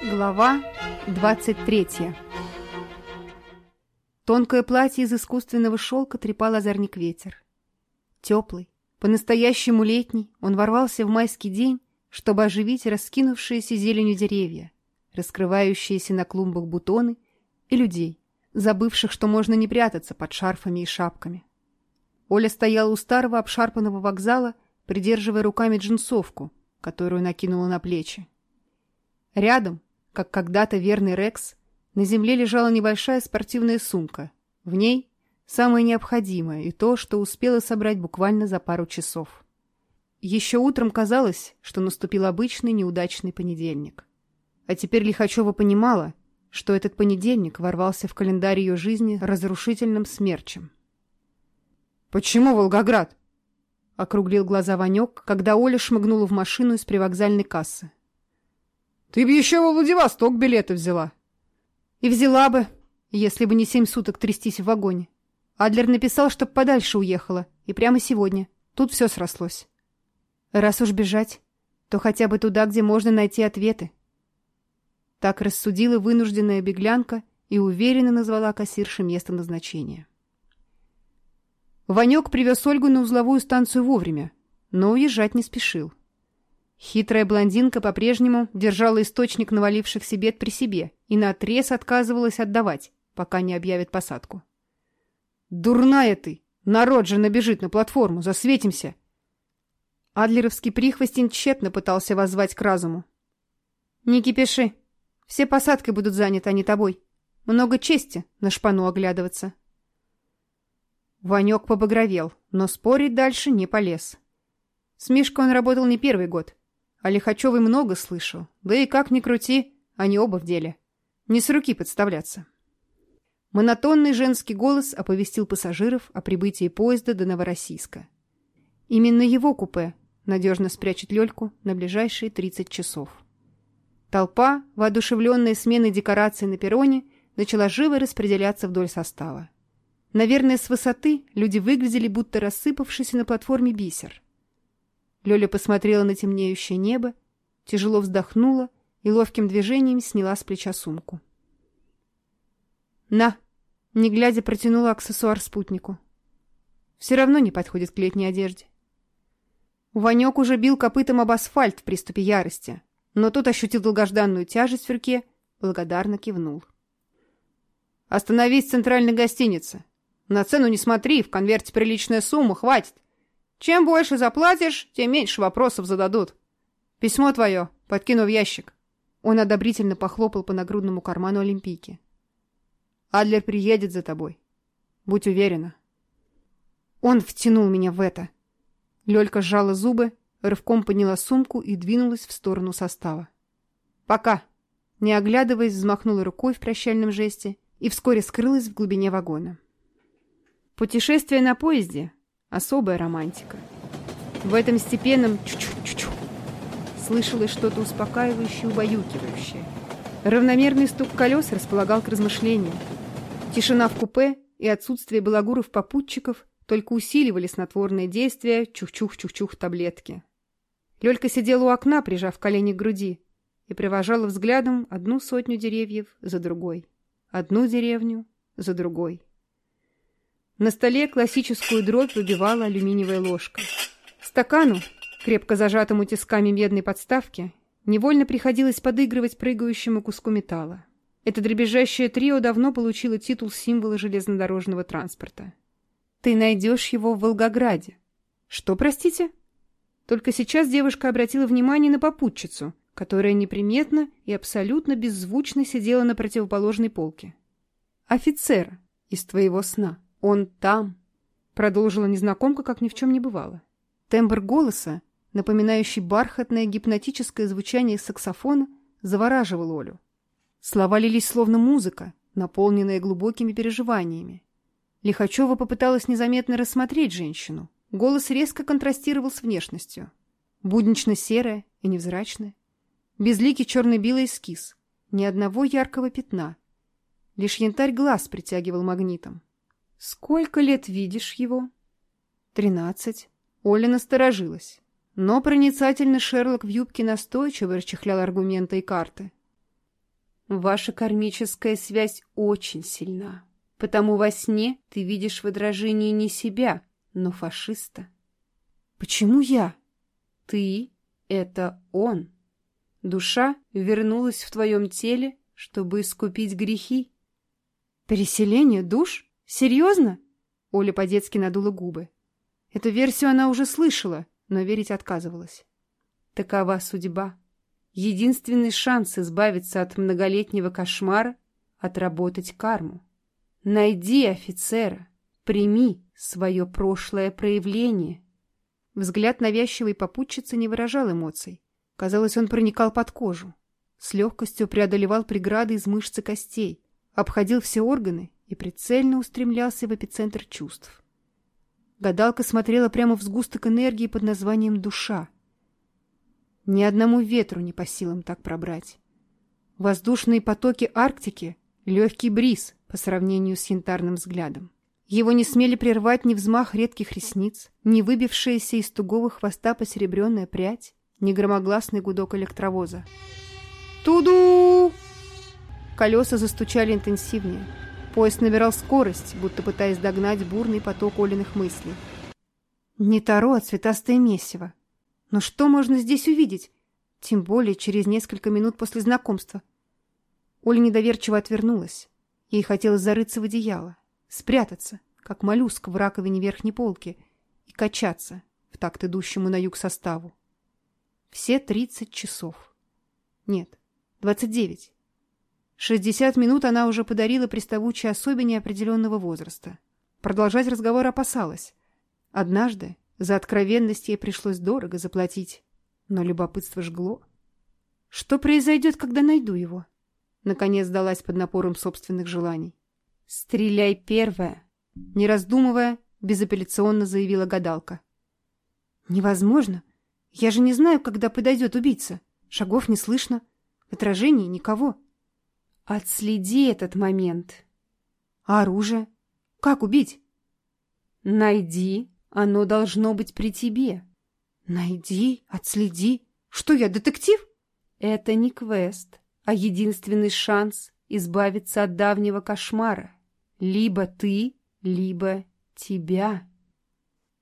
Глава 23 Тонкое платье из искусственного шелка трепал озорник ветер. Теплый, по-настоящему летний, он ворвался в майский день, чтобы оживить раскинувшиеся зеленью деревья, раскрывающиеся на клумбах бутоны и людей, забывших, что можно не прятаться под шарфами и шапками. Оля стояла у старого обшарпанного вокзала, придерживая руками джинсовку, которую накинула на плечи. Рядом, как когда-то верный Рекс, на земле лежала небольшая спортивная сумка. В ней самое необходимое и то, что успела собрать буквально за пару часов. Еще утром казалось, что наступил обычный неудачный понедельник. А теперь Лихачева понимала, что этот понедельник ворвался в календарь ее жизни разрушительным смерчем. «Почему Волгоград?» — округлил глаза Ванек, когда Оля шмыгнула в машину из привокзальной кассы. Ты бы еще во Владивосток билеты взяла. И взяла бы, если бы не семь суток трястись в вагоне. Адлер написал, чтоб подальше уехала, и прямо сегодня. Тут все срослось. Раз уж бежать, то хотя бы туда, где можно найти ответы. Так рассудила вынужденная беглянка и уверенно назвала кассирше место назначения. Ванек привез Ольгу на узловую станцию вовремя, но уезжать не спешил. Хитрая блондинка по-прежнему держала источник навалившихся бед при себе и наотрез отказывалась отдавать, пока не объявит посадку. «Дурная ты! Народ же набежит на платформу, засветимся!» Адлеровский прихвостень тщетно пытался воззвать к разуму. «Не кипиши. Все посадки будут заняты, а не тобой. Много чести на шпану оглядываться». Ванек побагровел, но спорить дальше не полез. С Мишкой он работал не первый год о Лихачевой много слышу. Да и как ни крути, они оба в деле. Не с руки подставляться. Монотонный женский голос оповестил пассажиров о прибытии поезда до Новороссийска. Именно его купе надежно спрячет Лёльку на ближайшие 30 часов. Толпа, воодушевленная сменой декораций на перроне, начала живо распределяться вдоль состава. Наверное, с высоты люди выглядели, будто рассыпавшийся на платформе бисер – Лёля посмотрела на темнеющее небо, тяжело вздохнула и ловким движением сняла с плеча сумку. «На!» — не глядя протянула аксессуар спутнику. «Все равно не подходит к летней одежде». Ванек уже бил копытом об асфальт в приступе ярости, но тот ощутил долгожданную тяжесть в руке, благодарно кивнул. «Остановись в центральной гостинице. На цену не смотри, в конверте приличная сумма, хватит. Чем больше заплатишь, тем меньше вопросов зададут. Письмо твое подкину в ящик. Он одобрительно похлопал по нагрудному карману Олимпийки. Адлер приедет за тобой. Будь уверена. Он втянул меня в это. Лёлька сжала зубы, рывком подняла сумку и двинулась в сторону состава. «Пока!» Не оглядываясь, взмахнула рукой в прощальном жесте и вскоре скрылась в глубине вагона. Путешествие на поезде а особая романтика. В этом степенном чу-чу-чу-чу слышалось что-то успокаивающее убаюкивающее. Равномерный стук колес располагал к размышлениям. Тишина в купе и отсутствие балагуров-попутчиков только усиливали снотворное действия чух-чух-чух-чух таблетки. Лёлька сидела у окна, прижав колени к груди, и провожала взглядом одну сотню деревьев за другой, одну деревню за другой. На столе классическую дробь выбивала алюминиевая ложка. Стакану, крепко зажатому тисками медной подставки, невольно приходилось подыгрывать прыгающему куску металла. Это дребезжащее трио давно получило титул символа железнодорожного транспорта. «Ты найдешь его в Волгограде». «Что, простите?» Только сейчас девушка обратила внимание на попутчицу, которая неприметно и абсолютно беззвучно сидела на противоположной полке. «Офицер из твоего сна». «Он там», — продолжила незнакомка, как ни в чем не бывало. Тембр голоса, напоминающий бархатное гипнотическое звучание саксофона, завораживал Олю. Слова лились словно музыка, наполненная глубокими переживаниями. Лихачева попыталась незаметно рассмотреть женщину. Голос резко контрастировал с внешностью. Буднично-серая и невзрачная. Безликий черно-белый эскиз. Ни одного яркого пятна. Лишь янтарь глаз притягивал магнитом. Сколько лет видишь его? Тринадцать. Оля насторожилась. Но проницательный Шерлок в юбке настойчиво расчехлял аргументы и карты. Ваша кармическая связь очень сильна. Потому во сне ты видишь в отражении не себя, но фашиста. Почему я? Ты — это он. Душа вернулась в твоем теле, чтобы искупить грехи. Переселение душ? Серьезно? Оля по-детски надула губы. Эту версию она уже слышала, но верить отказывалась. Такова судьба. Единственный шанс избавиться от многолетнего кошмара — отработать карму. Найди офицера, прими свое прошлое проявление. Взгляд навязчивой попутчицы не выражал эмоций. Казалось, он проникал под кожу. С легкостью преодолевал преграды из мышц и костей, обходил все органы и прицельно устремлялся в эпицентр чувств. Гадалка смотрела прямо в сгусток энергии под названием «душа». Ни одному ветру не по силам так пробрать. Воздушные потоки Арктики — легкий бриз по сравнению с янтарным взглядом. Его не смели прервать ни взмах редких ресниц, ни выбившаяся из тугого хвоста посеребренная прядь, ни громогласный гудок электровоза. «Туду!» Колеса застучали интенсивнее — Поезд набирал скорость, будто пытаясь догнать бурный поток Олиных мыслей. Не Таро, а цветастое месиво. Но что можно здесь увидеть? Тем более через несколько минут после знакомства. Оля недоверчиво отвернулась. Ей хотелось зарыться в одеяло, спрятаться, как моллюск в раковине верхней полки, и качаться в такт идущему на юг составу. Все тридцать часов. Нет, двадцать девять Шестьдесят минут она уже подарила приставучей особе неопределенного возраста. Продолжать разговор опасалась. Однажды за откровенность ей пришлось дорого заплатить, но любопытство жгло. Что произойдет, когда найду его? Наконец сдалась под напором собственных желаний. «Стреляй первая!» Не раздумывая, безапелляционно заявила гадалка. «Невозможно! Я же не знаю, когда подойдет убийца. Шагов не слышно. Отражений никого». Отследи этот момент. Оружие? Как убить? Найди. Оно должно быть при тебе. Найди, отследи. Что я, детектив? Это не квест, а единственный шанс избавиться от давнего кошмара. Либо ты, либо тебя.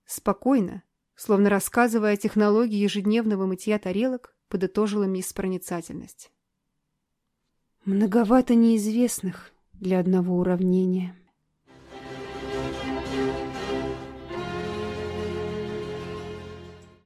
Спокойно, словно рассказывая о технологии ежедневного мытья тарелок, подытожила мисс проницательность многовато неизвестных для одного уравнения.